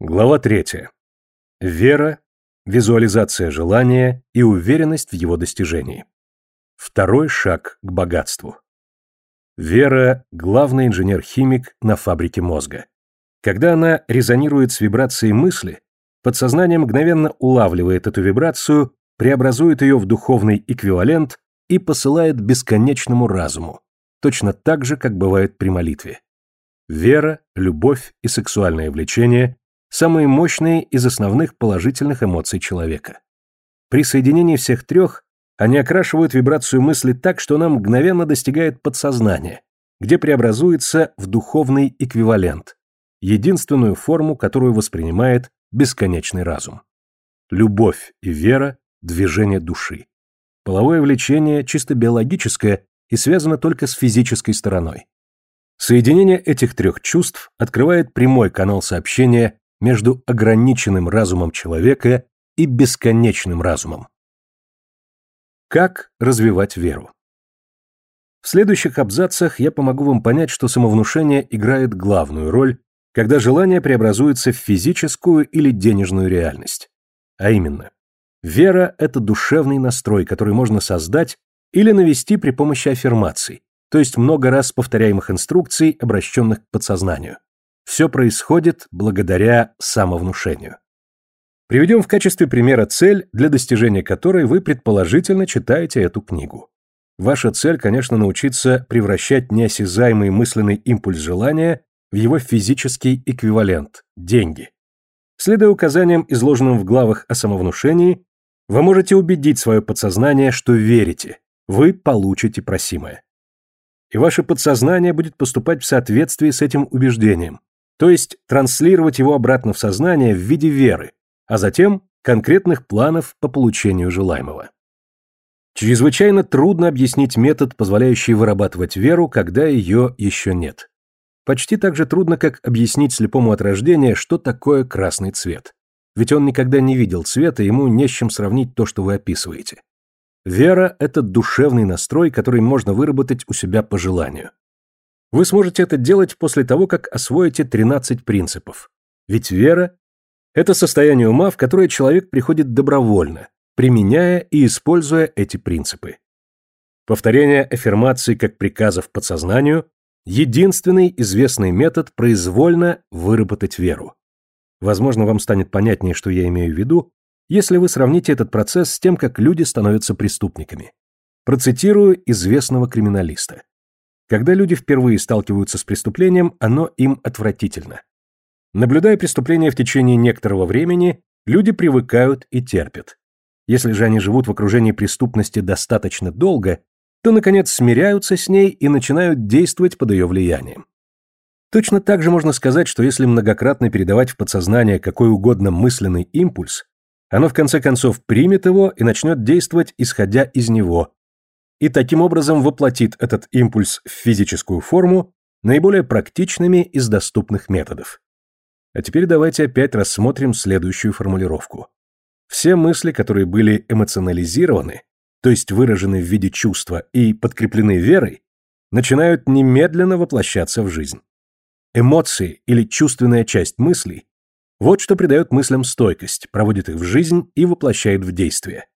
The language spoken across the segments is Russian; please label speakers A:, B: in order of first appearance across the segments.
A: Глава 3. Вера, визуализация желания и уверенность в его достижении. Второй шаг к богатству. Вера – главный инженер-химик на фабрике мозга. Когда она резонирует с вибрацией мысли, подсознание мгновенно улавливает эту вибрацию, преобразует ее в духовный эквивалент и посылает бесконечному разуму, точно так же, как бывает при молитве. Вера, любовь и сексуальное влечение – самые мощные из основных положительных эмоций человека. При соединении всех трех они окрашивают вибрацию мысли так, что она мгновенно достигает подсознания, где преобразуется в духовный эквивалент, единственную форму, которую воспринимает бесконечный разум. Любовь и вера – движение души. Половое влечение чисто биологическое и связано только с физической стороной. Соединение этих трех чувств открывает прямой канал сообщения между ограниченным разумом человека и бесконечным разумом. Как развивать веру? В следующих абзацах я помогу вам понять, что самовнушение играет главную роль, когда желание преобразуется в физическую или денежную реальность. А именно, вера – это душевный настрой, который можно создать или навести при помощи аффирмаций, то есть много раз повторяемых инструкций, обращенных к подсознанию. Все происходит благодаря самовнушению. Приведем в качестве примера цель, для достижения которой вы предположительно читаете эту книгу. Ваша цель, конечно, научиться превращать неосязаемый мысленный импульс желания в его физический эквивалент – деньги. Следуя указаниям, изложенным в главах о самовнушении, вы можете убедить свое подсознание, что верите, вы получите просимое. И ваше подсознание будет поступать в соответствии с этим убеждением, то есть транслировать его обратно в сознание в виде веры, а затем конкретных планов по получению желаемого. Чрезвычайно трудно объяснить метод, позволяющий вырабатывать веру, когда ее еще нет. Почти так же трудно, как объяснить слепому от рождения, что такое красный цвет. Ведь он никогда не видел цвета, ему не с чем сравнить то, что вы описываете. Вера – это душевный настрой, который можно выработать у себя по желанию. Вы сможете это делать после того, как освоите 13 принципов. Ведь вера это состояние ума, в которое человек приходит добровольно, применяя и используя эти принципы. Повторение аффирмаций как приказов подсознанию – единственный известный метод произвольно выработать веру. Возможно, вам станет понятнее, что я имею в виду, если вы сравните этот процесс с тем, как люди становятся преступниками. Процитирую известного криминалиста. Когда люди впервые сталкиваются с преступлением, оно им отвратительно. Наблюдая преступление в течение некоторого времени, люди привыкают и терпят. Если же они живут в окружении преступности достаточно долго, то, наконец, смиряются с ней и начинают действовать под ее влиянием. Точно так же можно сказать, что если многократно передавать в подсознание какой угодно мысленный импульс, оно в конце концов примет его и начнет действовать, исходя из него, и таким образом воплотит этот импульс в физическую форму наиболее практичными из доступных методов. А теперь давайте опять рассмотрим следующую формулировку. Все мысли, которые были эмоционализированы, то есть выражены в виде чувства и подкреплены верой, начинают немедленно воплощаться в жизнь. Эмоции или чувственная часть мыслей – вот что придает мыслям стойкость, проводит их в жизнь и воплощает в действие.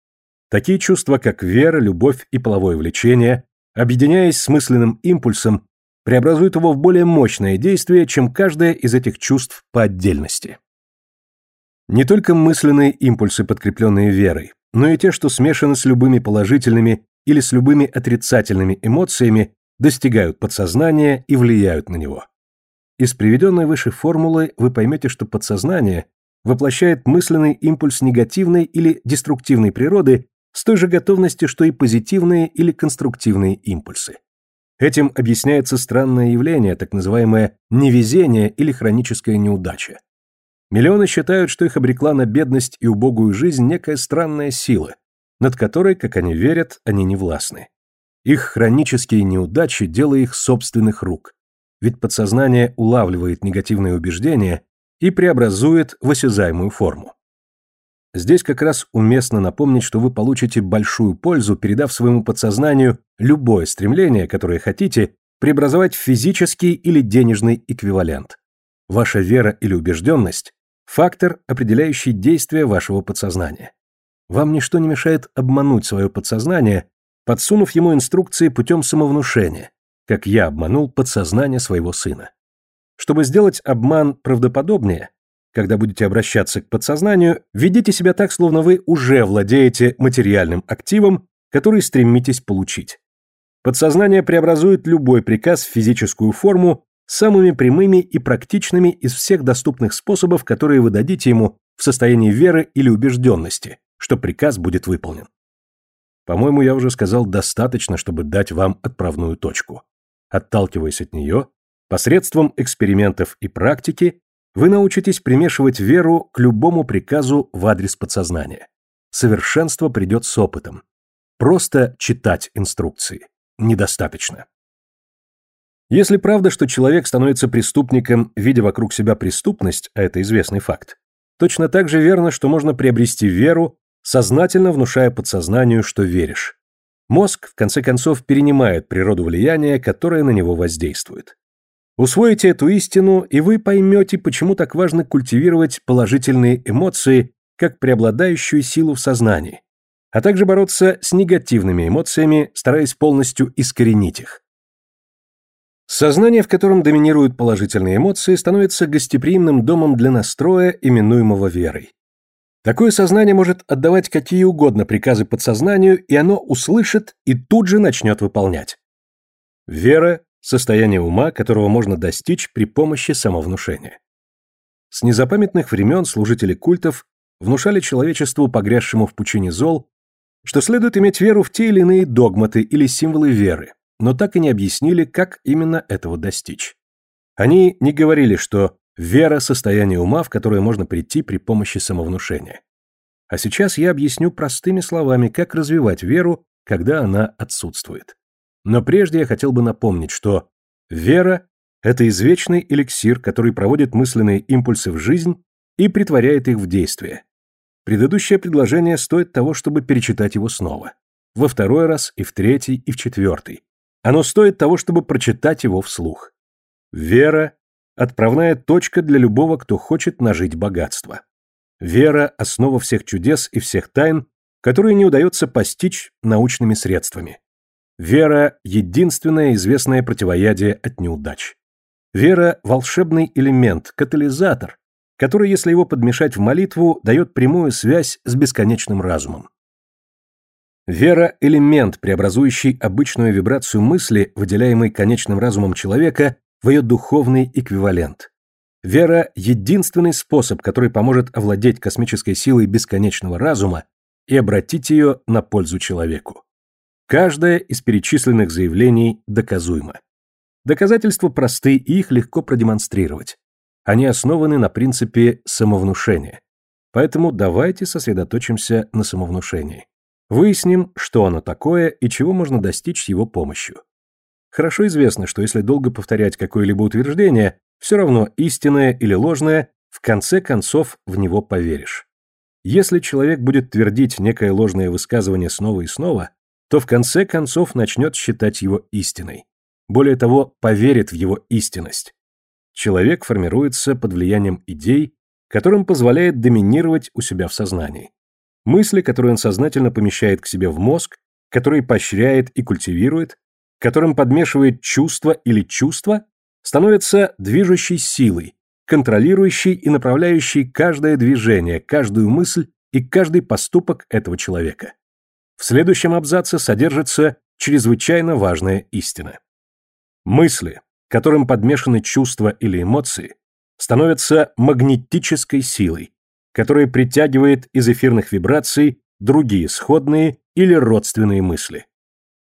A: Такие чувства, как вера, любовь и половое влечение, объединяясь с мысленным импульсом, преобразует его в более мощное действие, чем каждое из этих чувств по отдельности. Не только мысленные импульсы, подкрепленные верой, но и те, что смешаны с любыми положительными или с любыми отрицательными эмоциями, достигают подсознания и влияют на него. Из приведенной выше формулы вы поймете, что подсознание воплощает мысленный импульс негативной или деструктивной природы с той же готовностью, что и позитивные или конструктивные импульсы. Этим объясняется странное явление, так называемое невезение или хроническая неудача. Миллионы считают, что их обрекла на бедность и убогую жизнь некая странная сила, над которой, как они верят, они не властны. Их хронические неудачи – дело их собственных рук. Ведь подсознание улавливает негативные убеждения и преобразует в осязаемую форму. Здесь как раз уместно напомнить, что вы получите большую пользу, передав своему подсознанию любое стремление, которое хотите, преобразовать в физический или денежный эквивалент. Ваша вера или убежденность Фактор, определяющий действие вашего подсознания. Вам ничто не мешает обмануть свое подсознание, подсунув ему инструкции путем самовнушения, как я обманул подсознание своего сына. Чтобы сделать обман правдоподобнее, когда будете обращаться к подсознанию, ведите себя так, словно вы уже владеете материальным активом, который стремитесь получить. Подсознание преобразует любой приказ в физическую форму самыми прямыми и практичными из всех доступных способов, которые вы дадите ему в состоянии веры или убежденности, что приказ будет выполнен. По-моему, я уже сказал достаточно, чтобы дать вам отправную точку. Отталкиваясь от нее, посредством экспериментов и практики, вы научитесь примешивать веру к любому приказу в адрес подсознания. Совершенство придет с опытом. Просто читать инструкции недостаточно. Если правда, что человек становится преступником, видя вокруг себя преступность, а это известный факт, точно так же верно, что можно приобрести веру, сознательно внушая подсознанию, что веришь. Мозг, в конце концов, перенимает природу влияния, которое на него воздействует. Усвоите эту истину, и вы поймете, почему так важно культивировать положительные эмоции как преобладающую силу в сознании, а также бороться с негативными эмоциями, стараясь полностью искоренить их. Сознание, в котором доминируют положительные эмоции, становится гостеприимным домом для настроя, именуемого верой. Такое сознание может отдавать какие угодно приказы подсознанию, и оно услышит и тут же начнет выполнять. Вера – состояние ума, которого можно достичь при помощи самовнушения. С незапамятных времен служители культов внушали человечеству, погрязшему в пучине зол, что следует иметь веру в те или иные догматы или символы веры, но так и не объяснили, как именно этого достичь. Они не говорили, что вера – состояние ума, в которое можно прийти при помощи самовнушения. А сейчас я объясню простыми словами, как развивать веру, когда она отсутствует. Но прежде я хотел бы напомнить, что вера – это извечный эликсир, который проводит мысленные импульсы в жизнь и притворяет их в действие. Предыдущее предложение стоит того, чтобы перечитать его снова. Во второй раз, и в третий, и в четвертый. Оно стоит того, чтобы прочитать его вслух. Вера – отправная точка для любого, кто хочет нажить богатство. Вера – основа всех чудес и всех тайн, которые не удается постичь научными средствами. Вера – единственное известное противоядие от неудач. Вера – волшебный элемент, катализатор, который, если его подмешать в молитву, дает прямую связь с бесконечным разумом. Вера – элемент, преобразующий обычную вибрацию мысли, выделяемой конечным разумом человека, в ее духовный эквивалент. Вера – единственный способ, который поможет овладеть космической силой бесконечного разума и обратить ее на пользу человеку. Каждое из перечисленных заявлений доказуемо. Доказательства просты и их легко продемонстрировать. Они основаны на принципе самовнушения. Поэтому давайте сосредоточимся на самовнушении. Выясним, что оно такое и чего можно достичь с его помощью. Хорошо известно, что если долго повторять какое-либо утверждение, все равно истинное или ложное, в конце концов в него поверишь. Если человек будет твердить некое ложное высказывание снова и снова, то в конце концов начнет считать его истиной. Более того, поверит в его истинность. Человек формируется под влиянием идей, которым позволяет доминировать у себя в сознании. Мысли, которые он сознательно помещает к себе в мозг, который поощряет и культивирует, которым подмешивает чувство или чувство, становятся движущей силой, контролирующей и направляющей каждое движение, каждую мысль и каждый поступок этого человека. В следующем абзаце содержится чрезвычайно важная истина. Мысли, которым подмешаны чувства или эмоции, становятся магнетической силой, который притягивает из эфирных вибраций другие сходные или родственные мысли.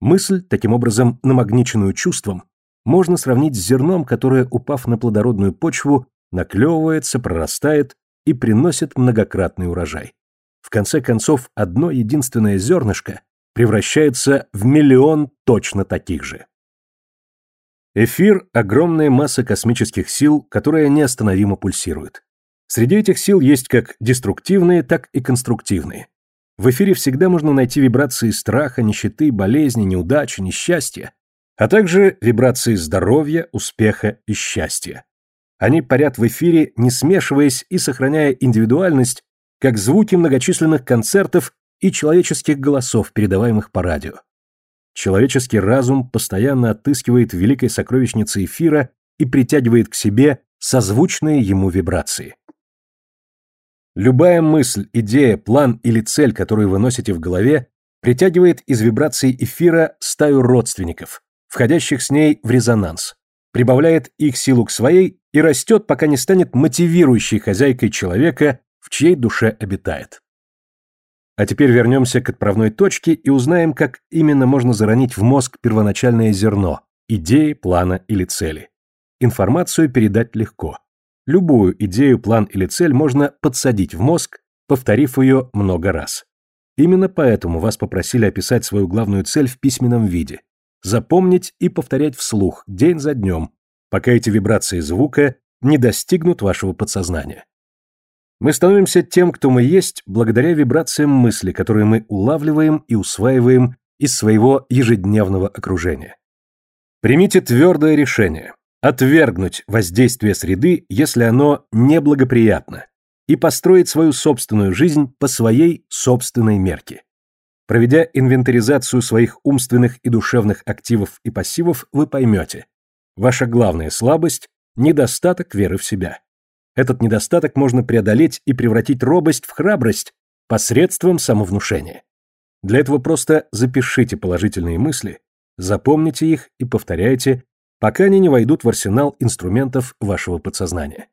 A: Мысль, таким образом намагниченную чувством, можно сравнить с зерном, которое, упав на плодородную почву, наклевывается, прорастает и приносит многократный урожай. В конце концов, одно единственное зернышко превращается в миллион точно таких же. Эфир – огромная масса космических сил, которая неостановимо пульсирует. Среди этих сил есть как деструктивные, так и конструктивные. В эфире всегда можно найти вибрации страха, нищеты, болезни, неудачи, несчастья, а также вибрации здоровья, успеха и счастья. Они парят в эфире, не смешиваясь и сохраняя индивидуальность, как звуки многочисленных концертов и человеческих голосов, передаваемых по радио. Человеческий разум постоянно отыскивает великой сокровищнице эфира и притягивает к себе созвучные ему вибрации. Любая мысль, идея, план или цель, которую вы носите в голове, притягивает из вибраций эфира стаю родственников, входящих с ней в резонанс, прибавляет их силу к своей и растет, пока не станет мотивирующей хозяйкой человека, в чьей душе обитает. А теперь вернемся к отправной точке и узнаем, как именно можно заронить в мозг первоначальное зерно – идеи, плана или цели. Информацию передать легко. Любую идею, план или цель можно подсадить в мозг, повторив ее много раз. Именно поэтому вас попросили описать свою главную цель в письменном виде. Запомнить и повторять вслух, день за днем, пока эти вибрации звука не достигнут вашего подсознания. Мы становимся тем, кто мы есть, благодаря вибрациям мысли, которые мы улавливаем и усваиваем из своего ежедневного окружения. Примите твердое решение – отвергнуть воздействие среды, если оно неблагоприятно, и построить свою собственную жизнь по своей собственной мерке. Проведя инвентаризацию своих умственных и душевных активов и пассивов, вы поймете, ваша главная слабость – недостаток веры в себя. Этот недостаток можно преодолеть и превратить робость в храбрость посредством самовнушения. Для этого просто запишите положительные мысли, запомните их и повторяйте, пока они не войдут в арсенал инструментов вашего подсознания.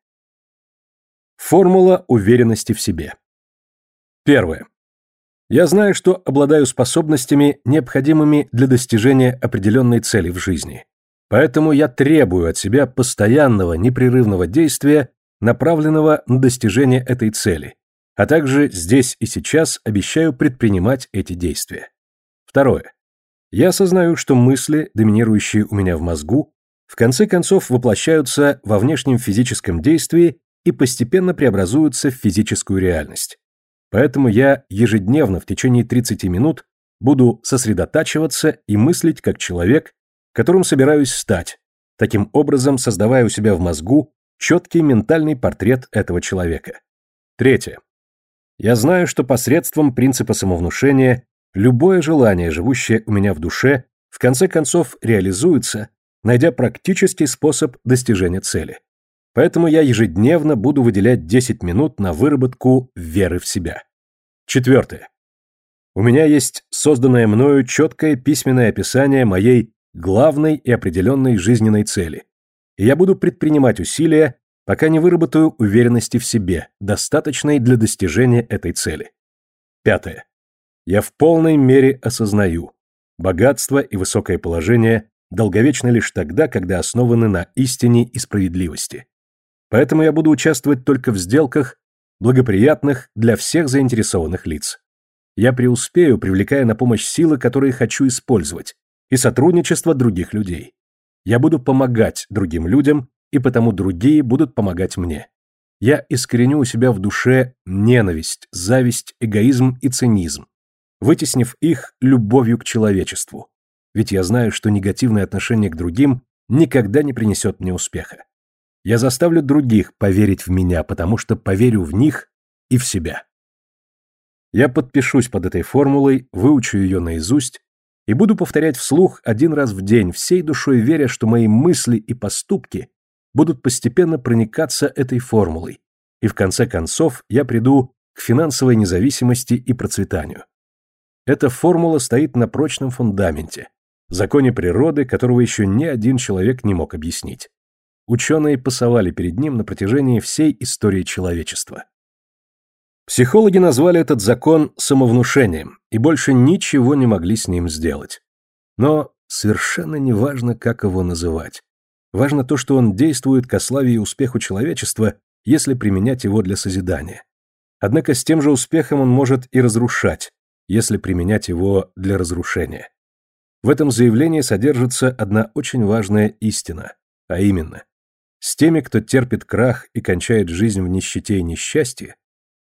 A: Формула уверенности в себе. Первое. Я знаю, что обладаю способностями, необходимыми для достижения определенной цели в жизни. Поэтому я требую от себя постоянного, непрерывного действия направленного на достижение этой цели, а также здесь и сейчас обещаю предпринимать эти действия. Второе. Я осознаю, что мысли, доминирующие у меня в мозгу, в конце концов воплощаются во внешнем физическом действии и постепенно преобразуются в физическую реальность. Поэтому я ежедневно в течение 30 минут буду сосредотачиваться и мыслить как человек, которым собираюсь стать, таким образом создавая у себя в мозгу четкий ментальный портрет этого человека. Третье. Я знаю, что посредством принципа самовнушения любое желание, живущее у меня в душе, в конце концов реализуется, найдя практический способ достижения цели. Поэтому я ежедневно буду выделять 10 минут на выработку веры в себя. Четвертое. У меня есть созданное мною четкое письменное описание моей главной и определенной жизненной цели и я буду предпринимать усилия, пока не выработаю уверенности в себе, достаточной для достижения этой цели. Пятое. Я в полной мере осознаю, богатство и высокое положение долговечны лишь тогда, когда основаны на истине и справедливости. Поэтому я буду участвовать только в сделках, благоприятных для всех заинтересованных лиц. Я преуспею, привлекая на помощь силы, которые хочу использовать, и сотрудничество других людей. Я буду помогать другим людям, и потому другие будут помогать мне. Я искореню у себя в душе ненависть, зависть, эгоизм и цинизм, вытеснив их любовью к человечеству. Ведь я знаю, что негативное отношение к другим никогда не принесет мне успеха. Я заставлю других поверить в меня, потому что поверю в них и в себя. Я подпишусь под этой формулой, выучу ее наизусть и буду повторять вслух один раз в день, всей душой веря, что мои мысли и поступки будут постепенно проникаться этой формулой, и в конце концов я приду к финансовой независимости и процветанию. Эта формула стоит на прочном фундаменте, законе природы, которого еще ни один человек не мог объяснить. Ученые пасовали перед ним на протяжении всей истории человечества. Психологи назвали этот закон самовнушением и больше ничего не могли с ним сделать. Но совершенно не важно, как его называть. Важно то, что он действует ко славе и успеху человечества, если применять его для созидания. Однако с тем же успехом он может и разрушать, если применять его для разрушения. В этом заявлении содержится одна очень важная истина, а именно, с теми, кто терпит крах и кончает жизнь в нищете и несчастье,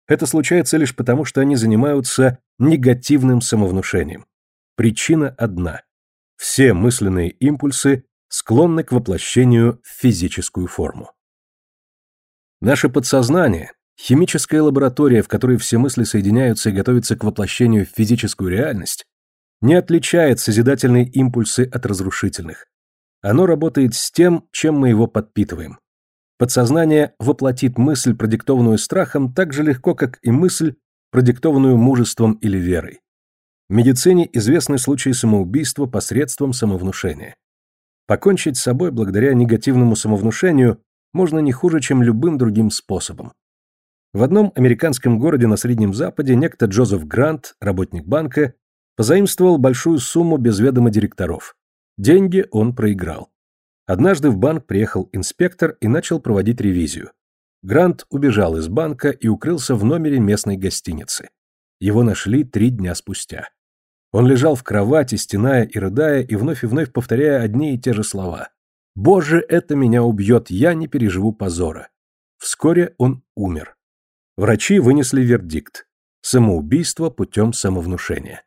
A: это случается лишь потому, что они занимаются негативным самовнушением. Причина одна. Все мысленные импульсы склонны к воплощению в физическую форму. Наше подсознание – химическая лаборатория, в которой все мысли соединяются и готовятся к воплощению в физическую реальность, не отличает созидательные импульсы от разрушительных. Оно работает с тем, чем мы его подпитываем. Подсознание воплотит мысль, продиктованную страхом, так же легко, как и мысль, продиктованную мужеством или верой. В медицине известны случаи самоубийства посредством самовнушения. Покончить с собой благодаря негативному самовнушению можно не хуже, чем любым другим способом. В одном американском городе на Среднем Западе некто Джозеф Грант, работник банка, позаимствовал большую сумму без ведома директоров. Деньги он проиграл. Однажды в банк приехал инспектор и начал проводить ревизию. Грант убежал из банка и укрылся в номере местной гостиницы. Его нашли три дня спустя. Он лежал в кровати, стеная и рыдая, и вновь и вновь повторяя одни и те же слова. «Боже, это меня убьет, я не переживу позора». Вскоре он умер. Врачи вынесли вердикт. Самоубийство путем самовнушения.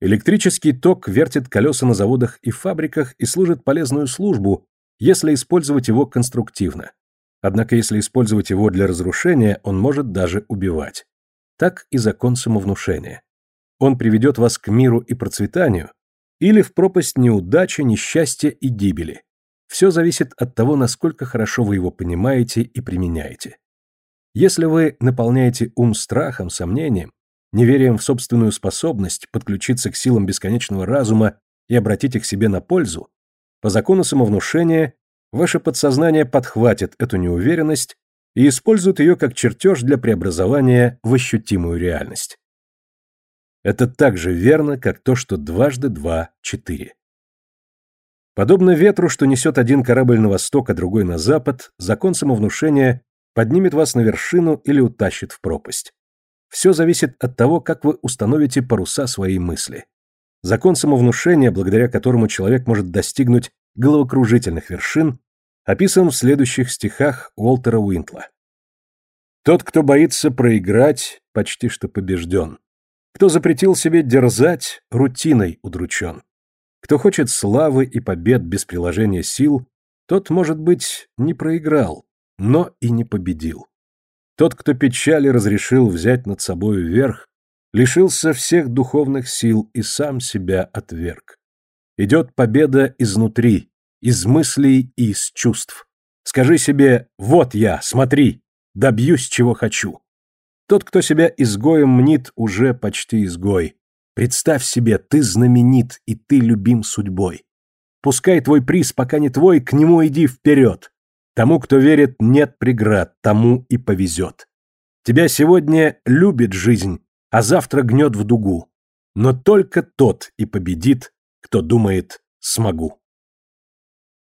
A: Электрический ток вертит колеса на заводах и фабриках и служит полезную службу, если использовать его конструктивно. Однако если использовать его для разрушения, он может даже убивать. Так и закон самовнушения. Он приведет вас к миру и процветанию или в пропасть неудачи, несчастья и гибели. Все зависит от того, насколько хорошо вы его понимаете и применяете. Если вы наполняете ум страхом, сомнением, неверием в собственную способность подключиться к силам бесконечного разума и обратить их себе на пользу, по закону самовнушения ваше подсознание подхватит эту неуверенность и использует ее как чертеж для преобразования в ощутимую реальность. Это так же верно, как то, что дважды два – четыре. Подобно ветру, что несет один корабль на восток, а другой на запад, закон самовнушения поднимет вас на вершину или утащит в пропасть. Все зависит от того, как вы установите паруса своей мысли. Закон самовнушения, благодаря которому человек может достигнуть головокружительных вершин, описан в следующих стихах Уолтера Уинтла. Тот, кто боится проиграть, почти что побежден. Кто запретил себе дерзать, рутиной удручен. Кто хочет славы и побед без приложения сил, тот, может быть, не проиграл, но и не победил. Тот, кто печали разрешил взять над собою верх, лишился всех духовных сил и сам себя отверг. Идет победа изнутри, из мыслей и из чувств. Скажи себе «Вот я, смотри, добьюсь, чего хочу». Тот, кто себя изгоем мнит, уже почти изгой. Представь себе, ты знаменит, и ты любим судьбой. Пускай твой приз пока не твой, к нему иди вперед. Тому, кто верит, нет преград, тому и повезет. Тебя сегодня любит жизнь, а завтра гнет в дугу. Но только тот и победит, кто думает «смогу».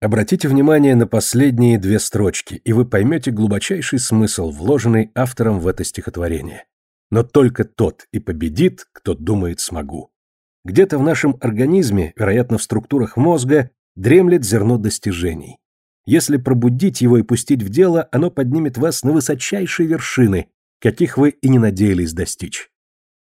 A: Обратите внимание на последние две строчки, и вы поймете глубочайший смысл, вложенный автором в это стихотворение. Но только тот и победит, кто думает «смогу». Где-то в нашем организме, вероятно, в структурах мозга, дремлет зерно достижений. Если пробудить его и пустить в дело, оно поднимет вас на высочайшие вершины, каких вы и не надеялись достичь.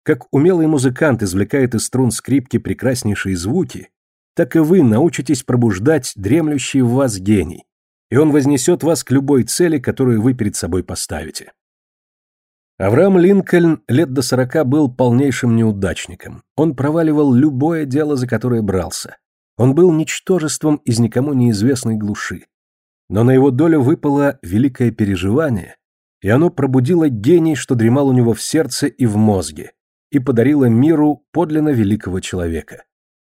A: Как умелый музыкант извлекает из струн скрипки прекраснейшие звуки, так и вы научитесь пробуждать дремлющий в вас гений, и он вознесет вас к любой цели, которую вы перед собой поставите. Авраам Линкольн лет до сорока был полнейшим неудачником. Он проваливал любое дело, за которое брался. Он был ничтожеством из никому неизвестной глуши. Но на его долю выпало великое переживание, и оно пробудило гений, что дремал у него в сердце и в мозге, и подарило миру подлинно великого человека.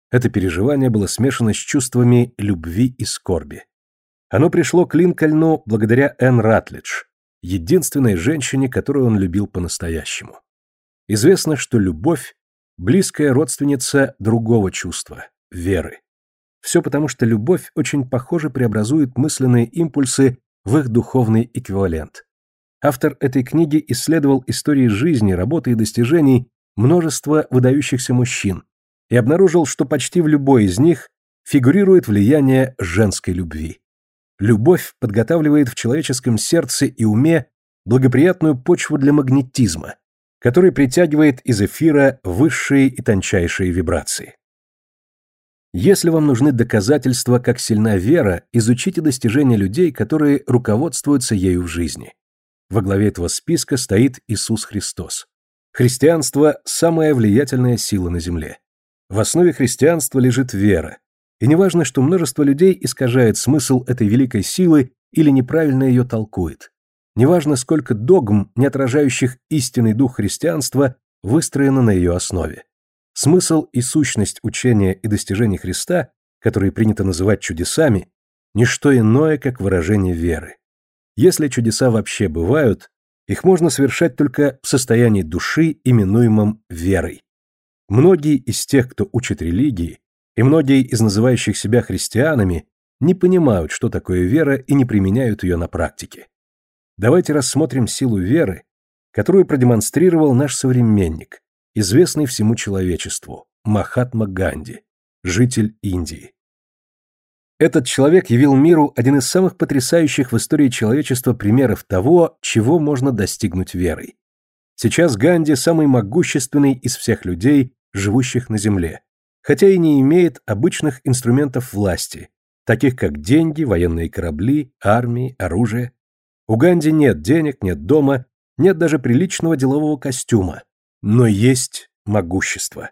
A: Это переживание было смешано с чувствами любви и скорби. Оно пришло к Линкольну благодаря Энн Ратлидж, единственной женщине, которую он любил по-настоящему. Известно, что любовь – близкая родственница другого чувства – веры. Все потому, что любовь очень похоже преобразует мысленные импульсы в их духовный эквивалент. Автор этой книги исследовал истории жизни, работы и достижений множества выдающихся мужчин и обнаружил, что почти в любой из них фигурирует влияние женской любви. Любовь подготавливает в человеческом сердце и уме благоприятную почву для магнетизма, который притягивает из эфира высшие и тончайшие вибрации. Если вам нужны доказательства, как сильна вера, изучите достижения людей, которые руководствуются ею в жизни. Во главе этого списка стоит Иисус Христос. Христианство – самая влиятельная сила на земле. В основе христианства лежит вера. И неважно, что множество людей искажает смысл этой великой силы или неправильно ее толкует. Неважно, сколько догм, не отражающих истинный дух христианства, выстроено на ее основе. Смысл и сущность учения и достижений Христа, которые принято называть чудесами, не что иное, как выражение веры. Если чудеса вообще бывают, их можно совершать только в состоянии души, именуемом верой. Многие из тех, кто учит религии, и многие из называющих себя христианами, не понимают, что такое вера и не применяют ее на практике. Давайте рассмотрим силу веры, которую продемонстрировал наш современник, известный всему человечеству, Махатма Ганди, житель Индии. Этот человек явил миру один из самых потрясающих в истории человечества примеров того, чего можно достигнуть верой. Сейчас Ганди самый могущественный из всех людей, живущих на Земле, хотя и не имеет обычных инструментов власти, таких как деньги, военные корабли, армии, оружие. У Ганди нет денег, нет дома, нет даже приличного делового костюма, но есть могущество.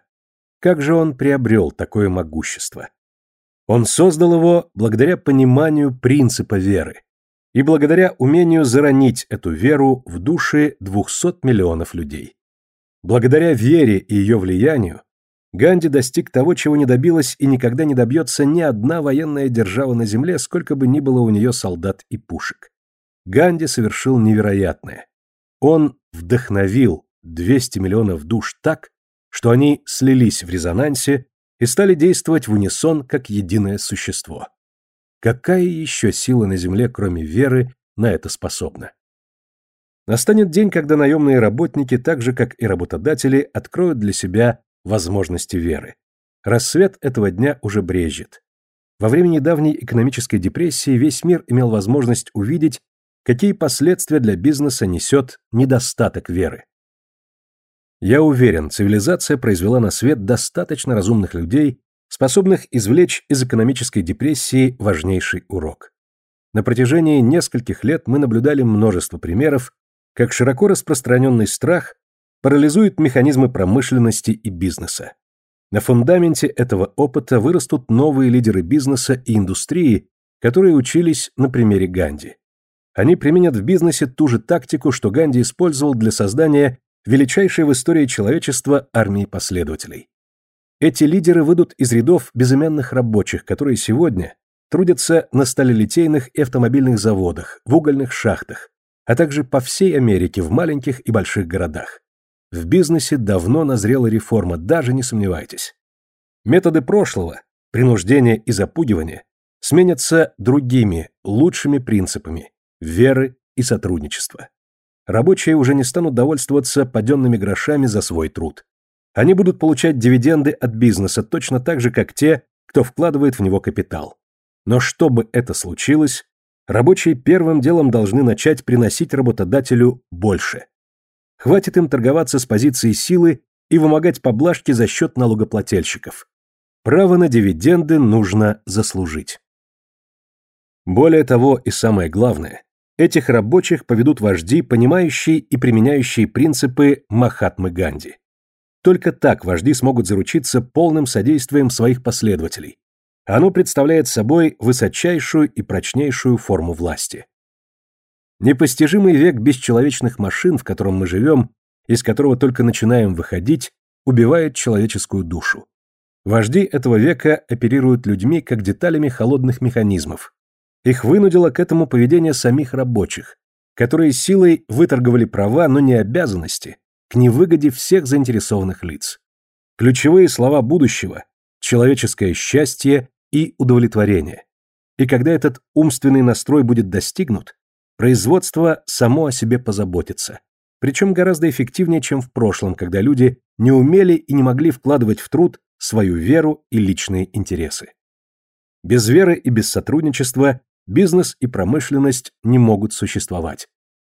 A: Как же он приобрел такое могущество? Он создал его благодаря пониманию принципа веры и благодаря умению заронить эту веру в души 200 миллионов людей. Благодаря вере и ее влиянию Ганди достиг того, чего не добилась и никогда не добьется ни одна военная держава на земле, сколько бы ни было у нее солдат и пушек. Ганди совершил невероятное. Он вдохновил 200 миллионов душ так, что они слились в резонансе и стали действовать в унисон как единое существо. Какая еще сила на Земле, кроме веры, на это способна? Настанет день, когда наемные работники, так же как и работодатели, откроют для себя возможности веры. Рассвет этого дня уже брежет. Во время недавней экономической депрессии весь мир имел возможность увидеть, какие последствия для бизнеса несет недостаток веры. Я уверен, цивилизация произвела на свет достаточно разумных людей, способных извлечь из экономической депрессии важнейший урок. На протяжении нескольких лет мы наблюдали множество примеров, как широко распространенный страх парализует механизмы промышленности и бизнеса. На фундаменте этого опыта вырастут новые лидеры бизнеса и индустрии, которые учились на примере Ганди. Они применят в бизнесе ту же тактику, что Ганди использовал для создания величайшей в истории человечества армии последователей. Эти лидеры выйдут из рядов безымянных рабочих, которые сегодня трудятся на сталелитейных и автомобильных заводах, в угольных шахтах, а также по всей Америке в маленьких и больших городах. В бизнесе давно назрела реформа, даже не сомневайтесь. Методы прошлого, принуждение и запугивание, сменятся другими, лучшими принципами – веры и сотрудничества. Рабочие уже не станут довольствоваться паденными грошами за свой труд. Они будут получать дивиденды от бизнеса точно так же, как те, кто вкладывает в него капитал. Но чтобы это случилось, рабочие первым делом должны начать приносить работодателю больше. Хватит им торговаться с позиции силы и вымогать поблажки за счет налогоплательщиков. Право на дивиденды нужно заслужить. Более того, и самое главное, Этих рабочих поведут вожди, понимающие и применяющие принципы Махатмы Ганди. Только так вожди смогут заручиться полным содействием своих последователей. Оно представляет собой высочайшую и прочнейшую форму власти. Непостижимый век бесчеловечных машин, в котором мы живем, из которого только начинаем выходить, убивает человеческую душу. Вожди этого века оперируют людьми как деталями холодных механизмов, их вынудило к этому поведение самих рабочих, которые силой выторговали права, но не обязанности, к невыгоде всех заинтересованных лиц. Ключевые слова будущего – человеческое счастье и удовлетворение. И когда этот умственный настрой будет достигнут, производство само о себе позаботится. Причем гораздо эффективнее, чем в прошлом, когда люди не умели и не могли вкладывать в труд свою веру и личные интересы. Без веры и без сотрудничества бизнес и промышленность не могут существовать.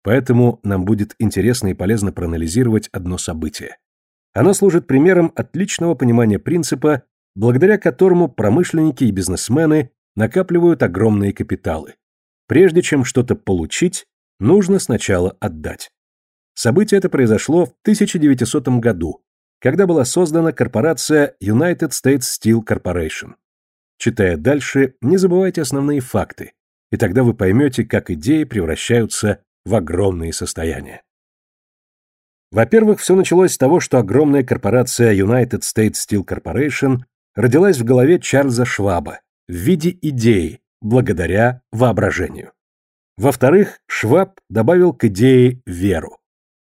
A: Поэтому нам будет интересно и полезно проанализировать одно событие. Оно служит примером отличного понимания принципа, благодаря которому промышленники и бизнесмены накапливают огромные капиталы. Прежде чем что-то получить, нужно сначала отдать. Событие это произошло в 1900 году, когда была создана корпорация United States Steel Corporation. Читая дальше, не забывайте основные факты, и тогда вы поймете, как идеи превращаются в огромные состояния. Во-первых, все началось с того, что огромная корпорация United States Steel Corporation родилась в голове Чарльза Шваба в виде идеи, благодаря воображению. Во-вторых, Шваб добавил к идее веру.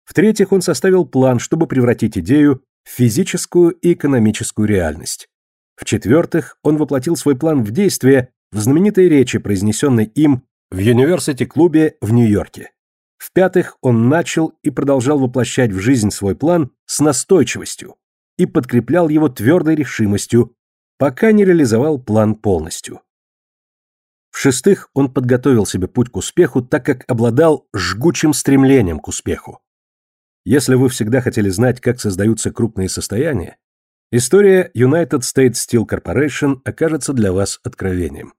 A: В-третьих, он составил план, чтобы превратить идею в физическую и экономическую реальность. В-четвертых, он воплотил свой план в действие в знаменитой речи, произнесенной им в университи-клубе в Нью-Йорке. В-пятых, он начал и продолжал воплощать в жизнь свой план с настойчивостью и подкреплял его твердой решимостью, пока не реализовал план полностью. В-шестых, он подготовил себе путь к успеху, так как обладал жгучим стремлением к успеху. Если вы всегда хотели знать, как создаются крупные состояния, история United States Steel Corporation окажется для вас откровением.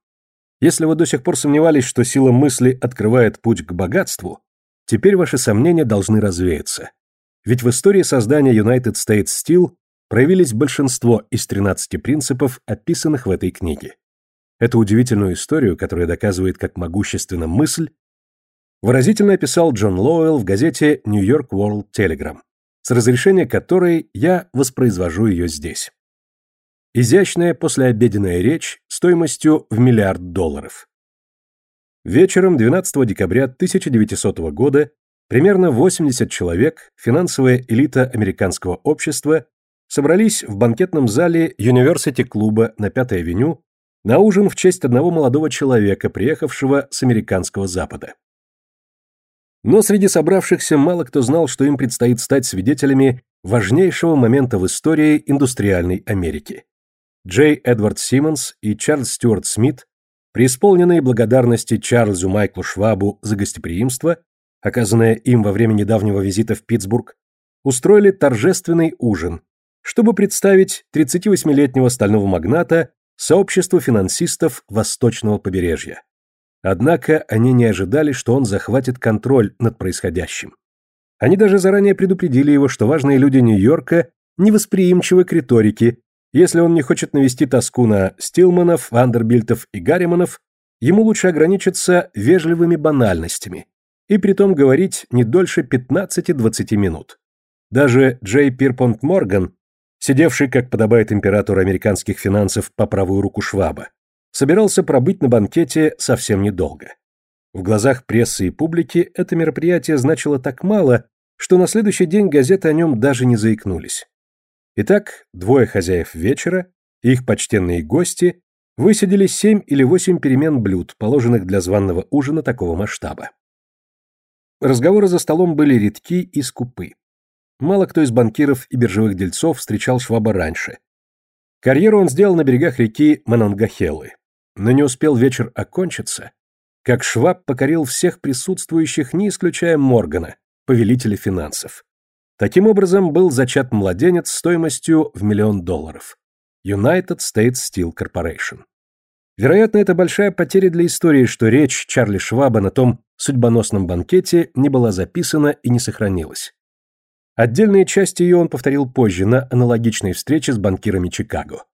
A: Если вы до сих пор сомневались, что сила мысли открывает путь к богатству, Теперь ваши сомнения должны развеяться. Ведь в истории создания United States Steel проявились большинство из 13 принципов, описанных в этой книге. Эту удивительную историю, которая доказывает, как могущественна мысль, выразительно описал Джон Лоуэлл в газете New York World Telegram, с разрешения которой я воспроизвожу ее здесь. Изящная послеобеденная речь стоимостью в миллиард долларов. Вечером 12 декабря 1900 года примерно 80 человек, финансовая элита американского общества, собрались в банкетном зале Юниверсити-клуба на Пятой авеню на ужин в честь одного молодого человека, приехавшего с американского запада. Но среди собравшихся мало кто знал, что им предстоит стать свидетелями важнейшего момента в истории индустриальной Америки. Джей Эдвард Симмонс и Чарльз Стюарт Смит Преисполненные благодарности Чарльзу Майклу Швабу за гостеприимство, оказанное им во время недавнего визита в Питтсбург, устроили торжественный ужин, чтобы представить 38-летнего стального магната сообществу финансистов Восточного побережья. Однако они не ожидали, что он захватит контроль над происходящим. Они даже заранее предупредили его, что важные люди Нью-Йорка невосприимчивы к риторике если он не хочет навести тоску на Стилманов, Вандербильтов и Гарриманов, ему лучше ограничиться вежливыми банальностями и притом говорить не дольше 15-20 минут. Даже Джей Пирпонт Морган, сидевший, как подобает императору американских финансов, по правую руку Шваба, собирался пробыть на банкете совсем недолго. В глазах прессы и публики это мероприятие значило так мало, что на следующий день газеты о нем даже не заикнулись. Итак, двое хозяев вечера и их почтенные гости высидели семь или восемь перемен блюд, положенных для званного ужина такого масштаба. Разговоры за столом были редки и скупы. Мало кто из банкиров и биржевых дельцов встречал Шваба раньше. Карьеру он сделал на берегах реки Манонгахелы. Но не успел вечер окончиться, как Шваб покорил всех присутствующих, не исключая Моргана, повелителя финансов. Таким образом, был зачат младенец стоимостью в миллион долларов. United States Steel Corporation. Вероятно, это большая потеря для истории, что речь Чарли Шваба на том судьбоносном банкете не была записана и не сохранилась. Отдельные части ее он повторил позже на аналогичной встрече с банкирами Чикаго.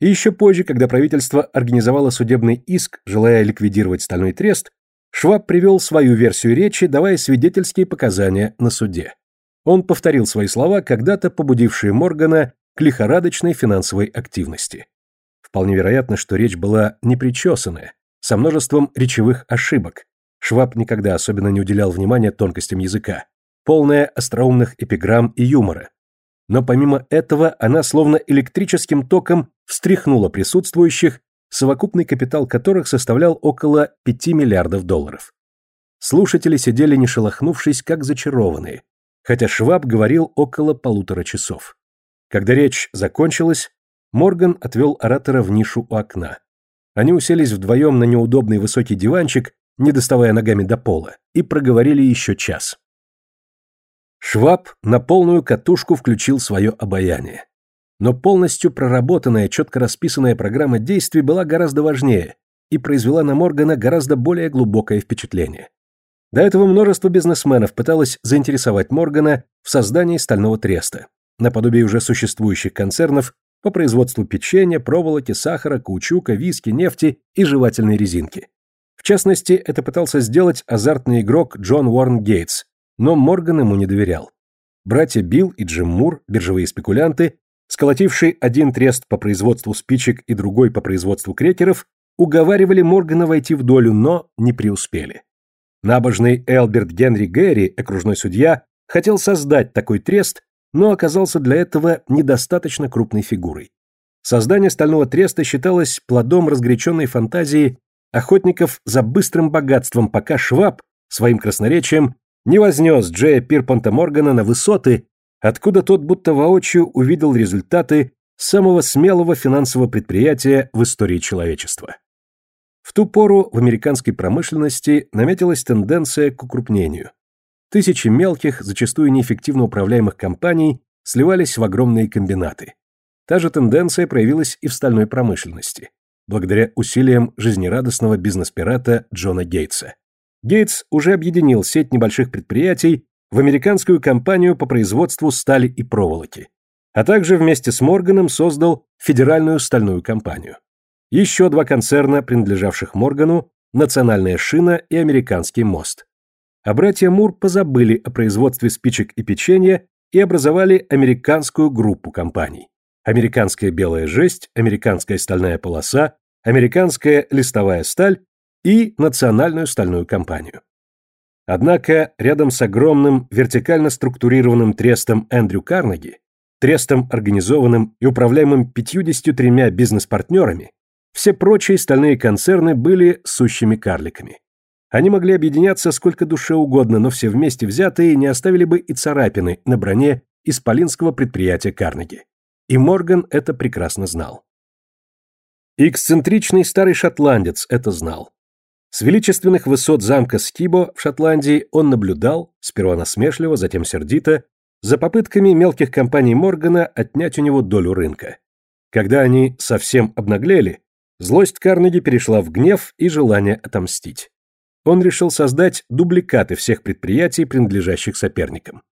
A: И еще позже, когда правительство организовало судебный иск, желая ликвидировать стальной трест, Шваб привел свою версию речи, давая свидетельские показания на суде. Он повторил свои слова, когда-то побудившие Моргана к лихорадочной финансовой активности. Вполне вероятно, что речь была непричесанная, со множеством речевых ошибок. Шваб никогда особенно не уделял внимания тонкостям языка, полная остроумных эпиграмм и юмора. Но помимо этого она словно электрическим током встряхнула присутствующих, совокупный капитал которых составлял около 5 миллиардов долларов. Слушатели сидели не шелохнувшись, как зачарованные, хотя Шваб говорил около полутора часов. Когда речь закончилась, Морган отвел оратора в нишу у окна. Они уселись вдвоем на неудобный высокий диванчик, не доставая ногами до пола, и проговорили еще час. Шваб на полную катушку включил свое обаяние. Но полностью проработанная, четко расписанная программа действий была гораздо важнее и произвела на Моргана гораздо более глубокое впечатление. До этого множество бизнесменов пыталось заинтересовать Моргана в создании стального треста, наподобие уже существующих концернов по производству печенья, проволоки, сахара, каучука, виски, нефти и жевательной резинки. В частности, это пытался сделать азартный игрок Джон Уоррен Гейтс, но Морган ему не доверял. Братья Билл и Джим Мур, биржевые спекулянты, сколотившие один трест по производству спичек и другой по производству крекеров, уговаривали Моргана войти в долю, но не преуспели. Набожный Элберт Генри Гэри, окружной судья, хотел создать такой трест, но оказался для этого недостаточно крупной фигурой. Создание стального треста считалось плодом разгоряченной фантазии охотников за быстрым богатством, пока Шваб своим красноречием не вознес Джея Пирпонта Моргана на высоты, откуда тот будто воочию увидел результаты самого смелого финансового предприятия в истории человечества. В ту пору в американской промышленности наметилась тенденция к укрупнению. Тысячи мелких, зачастую неэффективно управляемых компаний сливались в огромные комбинаты. Та же тенденция проявилась и в стальной промышленности, благодаря усилиям жизнерадостного бизнес-пирата Джона Гейтса. Гейтс уже объединил сеть небольших предприятий в американскую компанию по производству стали и проволоки, а также вместе с Морганом создал Федеральную стальную компанию. Еще два концерна, принадлежавших Моргану, Национальная шина и Американский мост. А братья Мур позабыли о производстве спичек и печенья и образовали американскую группу компаний. Американская белая жесть, Американская стальная полоса, Американская листовая сталь и Национальную стальную компанию. Однако рядом с огромным вертикально структурированным трестом Эндрю Карнеги, трестом, организованным и управляемым 53 бизнес-партнерами, все прочие стальные концерны были сущими карликами. Они могли объединяться сколько душе угодно, но все вместе взятые не оставили бы и царапины на броне исполинского предприятия Карнеги. И Морган это прекрасно знал. Эксцентричный старый шотландец это знал. С величественных высот замка Скибо в Шотландии он наблюдал, сперва насмешливо, затем сердито, за попытками мелких компаний Моргана отнять у него долю рынка. Когда они совсем обнаглели, злость Карнеги перешла в гнев и желание отомстить. Он решил создать дубликаты всех предприятий, принадлежащих соперникам.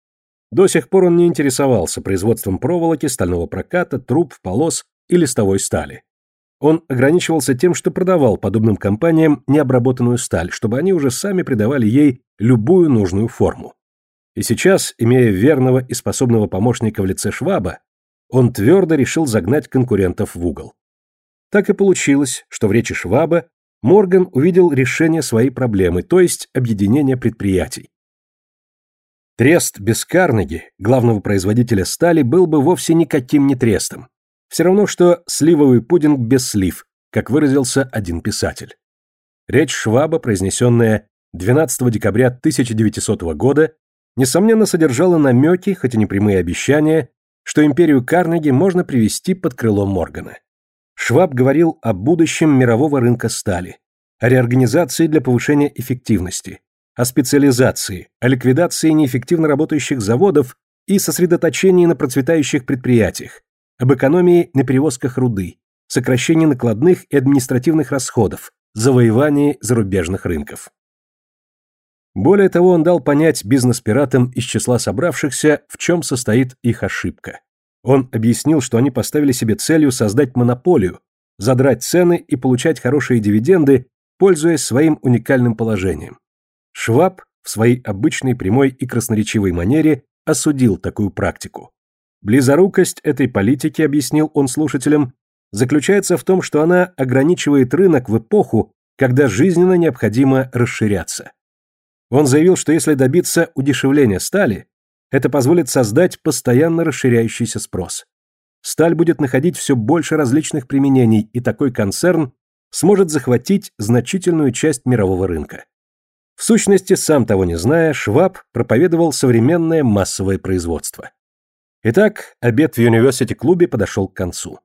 A: До сих пор он не интересовался производством проволоки, стального проката, труб, полос и листовой стали. Он ограничивался тем, что продавал подобным компаниям необработанную сталь, чтобы они уже сами придавали ей любую нужную форму. И сейчас, имея верного и способного помощника в лице Шваба, он твердо решил загнать конкурентов в угол. Так и получилось, что в речи Шваба Морган увидел решение своей проблемы, то есть объединение предприятий. Трест без Карнеги, главного производителя стали, был бы вовсе никаким не трестом. Все равно, что сливовый пудинг без слив, как выразился один писатель. Речь Шваба, произнесенная 12 декабря 1900 года, несомненно содержала намеки, хоть и непрямые обещания, что империю Карнеги можно привести под крыло Моргана. Шваб говорил о будущем мирового рынка стали, о реорганизации для повышения эффективности, о специализации, о ликвидации неэффективно работающих заводов и сосредоточении на процветающих предприятиях, об экономии на перевозках руды, сокращении накладных и административных расходов, завоевании зарубежных рынков. Более того, он дал понять бизнес-пиратам из числа собравшихся, в чем состоит их ошибка. Он объяснил, что они поставили себе целью создать монополию, задрать цены и получать хорошие дивиденды, пользуясь своим уникальным положением. Шваб в своей обычной прямой и красноречивой манере осудил такую практику. Близорукость этой политики, объяснил он слушателям, заключается в том, что она ограничивает рынок в эпоху, когда жизненно необходимо расширяться. Он заявил, что если добиться удешевления стали, это позволит создать постоянно расширяющийся спрос. Сталь будет находить все больше различных применений, и такой концерн сможет захватить значительную часть мирового рынка. В сущности, сам того не зная, Шваб проповедовал современное массовое производство. Итак, обед в университете-клубе подошел к концу.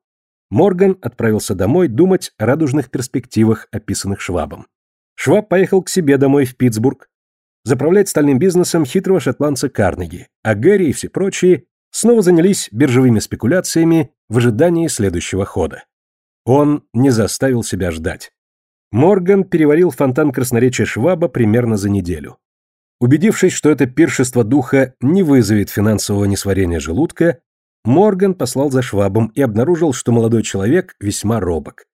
A: Морган отправился домой думать о радужных перспективах, описанных Швабом. Шваб поехал к себе домой в Питтсбург, заправлять стальным бизнесом хитрого шотландца Карнеги, а Гэри и все прочие снова занялись биржевыми спекуляциями в ожидании следующего хода. Он не заставил себя ждать. Морган переварил фонтан красноречия Шваба примерно за неделю. Убедившись, что это пиршество духа не вызовет финансового несварения желудка, Морган послал за Швабом и обнаружил, что молодой человек весьма робок.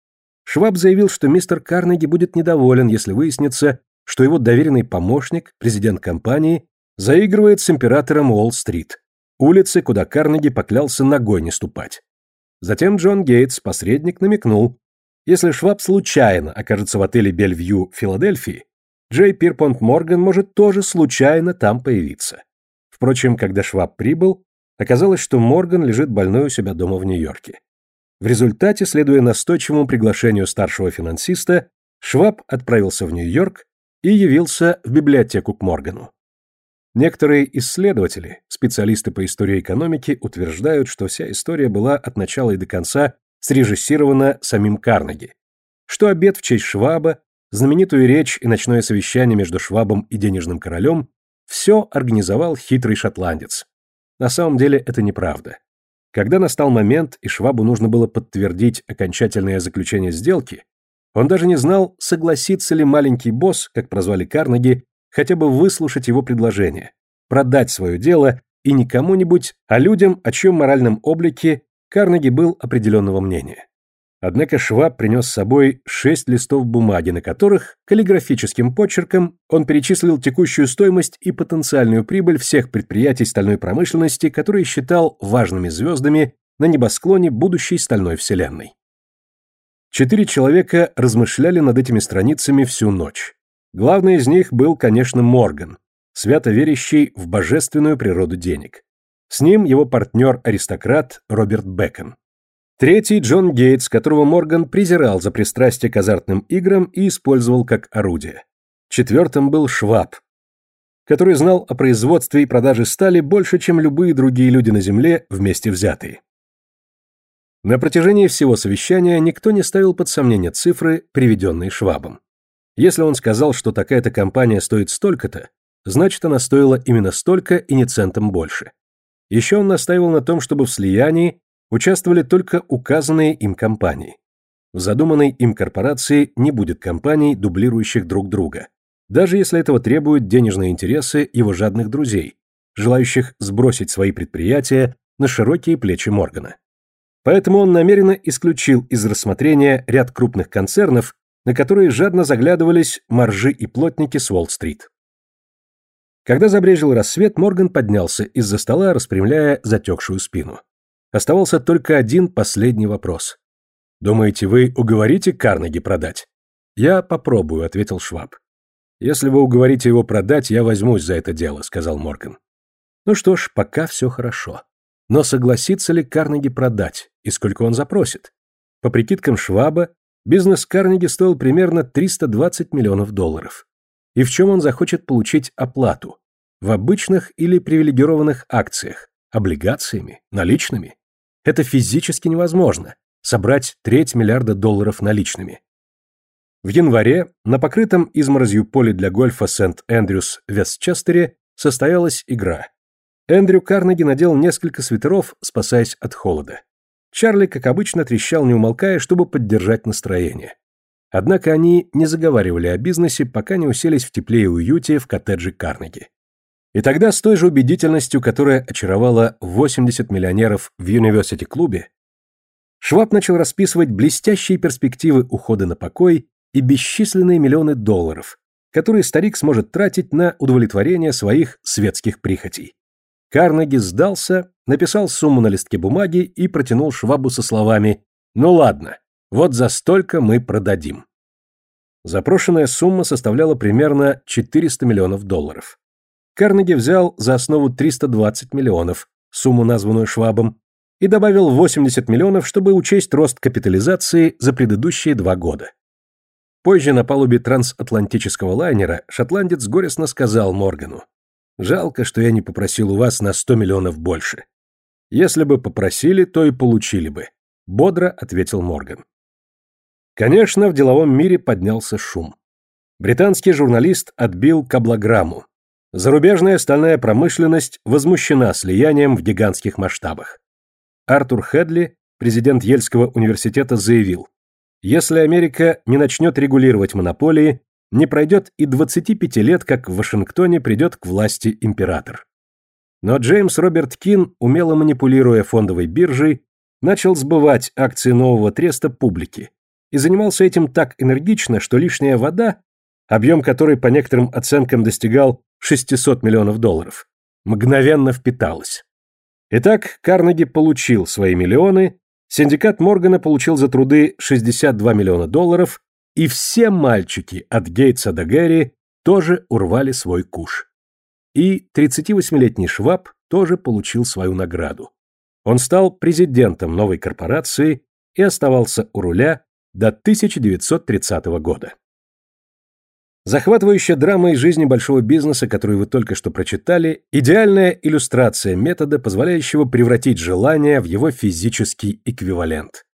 A: Шваб заявил, что мистер Карнеги будет недоволен, если выяснится, что его доверенный помощник, президент компании, заигрывает с императором Уолл-стрит, улицы, куда Карнеги поклялся ногой не ступать. Затем Джон Гейтс, посредник, намекнул, если Шваб случайно окажется в отеле Бельвью в Филадельфии, Джей Пирпонт Морган может тоже случайно там появиться. Впрочем, когда Шваб прибыл, оказалось, что Морган лежит больной у себя дома в Нью-Йорке. В результате, следуя настойчивому приглашению старшего финансиста, Шваб отправился в Нью-Йорк и явился в библиотеку к Моргану. Некоторые исследователи, специалисты по истории экономики, утверждают, что вся история была от начала и до конца срежиссирована самим Карнеги, что обед в честь Шваба, знаменитую речь и ночное совещание между Швабом и денежным королем все организовал хитрый шотландец. На самом деле это неправда. Когда настал момент, и Швабу нужно было подтвердить окончательное заключение сделки, он даже не знал, согласится ли маленький босс, как прозвали Карнеги, хотя бы выслушать его предложение, продать свое дело и не кому-нибудь, а людям, о чьем моральном облике Карнеги был определенного мнения. Однако Шваб принес с собой шесть листов бумаги, на которых каллиграфическим почерком он перечислил текущую стоимость и потенциальную прибыль всех предприятий стальной промышленности, которые считал важными звездами на небосклоне будущей стальной вселенной. Четыре человека размышляли над этими страницами всю ночь. Главный из них был, конечно, Морган, свято верящий в божественную природу денег. С ним его партнер-аристократ Роберт Бэкон. Третий – Джон Гейтс, которого Морган презирал за пристрастие к азартным играм и использовал как орудие. Четвертым был Шваб, который знал о производстве и продаже стали больше, чем любые другие люди на Земле вместе взятые. На протяжении всего совещания никто не ставил под сомнение цифры, приведенные Швабом. Если он сказал, что такая-то компания стоит столько-то, значит она стоила именно столько и не центом больше. Еще он настаивал на том, чтобы в слиянии участвовали только указанные им компании. В задуманной им корпорации не будет компаний, дублирующих друг друга, даже если этого требуют денежные интересы его жадных друзей, желающих сбросить свои предприятия на широкие плечи Моргана. Поэтому он намеренно исключил из рассмотрения ряд крупных концернов, на которые жадно заглядывались маржи и плотники с Уолл-стрит. Когда забрежил рассвет, Морган поднялся из-за стола, распрямляя затекшую спину. Оставался только один последний вопрос. «Думаете, вы уговорите Карнеги продать?» «Я попробую», — ответил Шваб. «Если вы уговорите его продать, я возьмусь за это дело», — сказал Морган. «Ну что ж, пока все хорошо. Но согласится ли Карнеги продать, и сколько он запросит? По прикидкам Шваба, бизнес Карнеги стоил примерно 320 миллионов долларов. И в чем он захочет получить оплату? В обычных или привилегированных акциях, облигациями, наличными? Это физически невозможно – собрать треть миллиарда долларов наличными. В январе на покрытом изморозью поле для гольфа Сент-Эндрюс в Вестчестере состоялась игра – Эндрю Карнеги надел несколько свитеров, спасаясь от холода. Чарли, как обычно, трещал не умолкая, чтобы поддержать настроение. Однако они не заговаривали о бизнесе, пока не уселись в тепле и уюте в коттедже Карнеги. И тогда с той же убедительностью, которая очаровала 80 миллионеров в университете-клубе, Шваб начал расписывать блестящие перспективы ухода на покой и бесчисленные миллионы долларов, которые старик сможет тратить на удовлетворение своих светских прихотей. Карнеги сдался, написал сумму на листке бумаги и протянул Швабу со словами «Ну ладно, вот за столько мы продадим». Запрошенная сумма составляла примерно 400 миллионов долларов. Карнеги взял за основу 320 миллионов, сумму, названную Швабом, и добавил 80 миллионов, чтобы учесть рост капитализации за предыдущие два года. Позже на палубе трансатлантического лайнера шотландец горестно сказал Моргану Жалко, что я не попросил у вас на 100 миллионов больше. Если бы попросили, то и получили бы, бодро ответил Морган. Конечно, в деловом мире поднялся шум. Британский журналист отбил каблограмму. Зарубежная стальная промышленность возмущена слиянием в гигантских масштабах. Артур Хедли, президент Ельского университета, заявил, если Америка не начнет регулировать монополии, не пройдет и 25 лет, как в Вашингтоне придет к власти император. Но Джеймс Роберт Кин, умело манипулируя фондовой биржей, начал сбывать акции нового треста публике и занимался этим так энергично, что лишняя вода, объем которой по некоторым оценкам достигал 600 миллионов долларов, мгновенно впиталась. Итак, Карнеги получил свои миллионы, синдикат Моргана получил за труды 62 миллиона долларов, и все мальчики от Гейтса до Гэри тоже урвали свой куш. И 38-летний Шваб тоже получил свою награду. Он стал президентом новой корпорации и оставался у руля до 1930 года. Захватывающая драма из жизни большого бизнеса, которую вы только что прочитали, идеальная иллюстрация метода, позволяющего превратить желание в его физический эквивалент.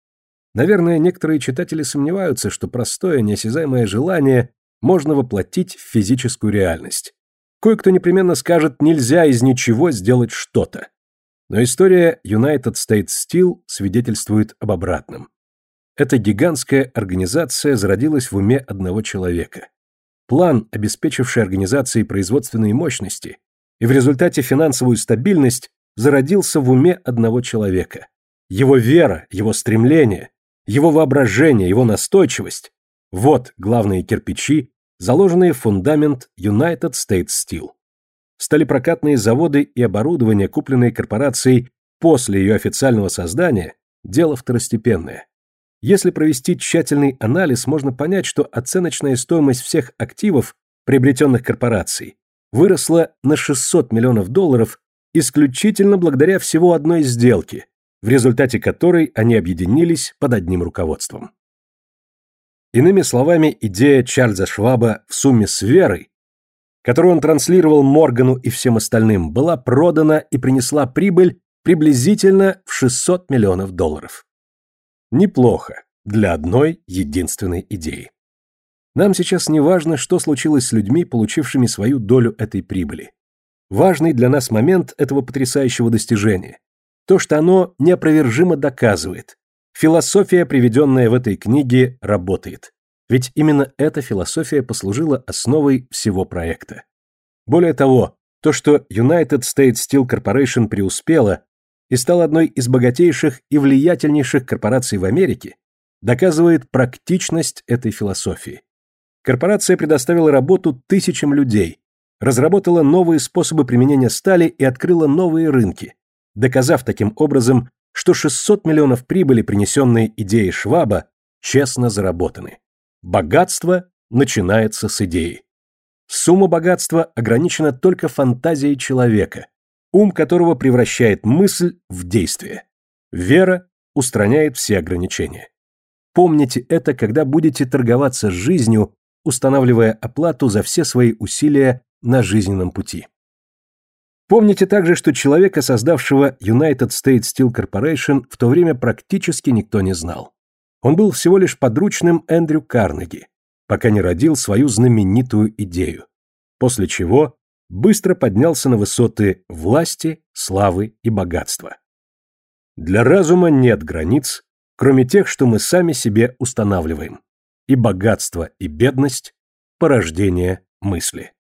A: Наверное, некоторые читатели сомневаются, что простое неосязаемое желание можно воплотить в физическую реальность. Кое-кто непременно скажет, нельзя из ничего сделать что-то. Но история United States Steel свидетельствует об обратном. Эта гигантская организация зародилась в уме одного человека. План, обеспечивший организации производственные мощности, и в результате финансовую стабильность, зародился в уме одного человека. Его вера, его стремление, его воображение, его настойчивость – вот главные кирпичи, заложенные в фундамент United States Steel. Сталепрокатные заводы и оборудование, купленные корпорацией после ее официального создания – дело второстепенное. Если провести тщательный анализ, можно понять, что оценочная стоимость всех активов, приобретенных корпорацией, выросла на 600 миллионов долларов исключительно благодаря всего одной сделке, в результате которой они объединились под одним руководством. Иными словами, идея Чарльза Шваба в сумме с верой, которую он транслировал Моргану и всем остальным, была продана и принесла прибыль приблизительно в 600 миллионов долларов. Неплохо для одной единственной идеи. Нам сейчас не важно, что случилось с людьми, получившими свою долю этой прибыли. Важный для нас момент этого потрясающего достижения. То, что оно неопровержимо доказывает. Философия, приведенная в этой книге, работает. Ведь именно эта философия послужила основой всего проекта. Более того, то, что United States Steel Corporation преуспела и стала одной из богатейших и влиятельнейших корпораций в Америке, доказывает практичность этой философии. Корпорация предоставила работу тысячам людей, разработала новые способы применения стали и открыла новые рынки, доказав таким образом, что 600 миллионов прибыли, принесенные идеей Шваба, честно заработаны. Богатство начинается с идеи. Сумма богатства ограничена только фантазией человека, ум которого превращает мысль в действие. Вера устраняет все ограничения. Помните это, когда будете торговаться с жизнью, устанавливая оплату за все свои усилия на жизненном пути. Помните также, что человека, создавшего United States Steel Corporation, в то время практически никто не знал. Он был всего лишь подручным Эндрю Карнеги, пока не родил свою знаменитую идею. После чего быстро поднялся на высоты власти, славы и богатства. Для разума нет границ, кроме тех, что мы сами себе устанавливаем. И богатство, и бедность – порождение мысли.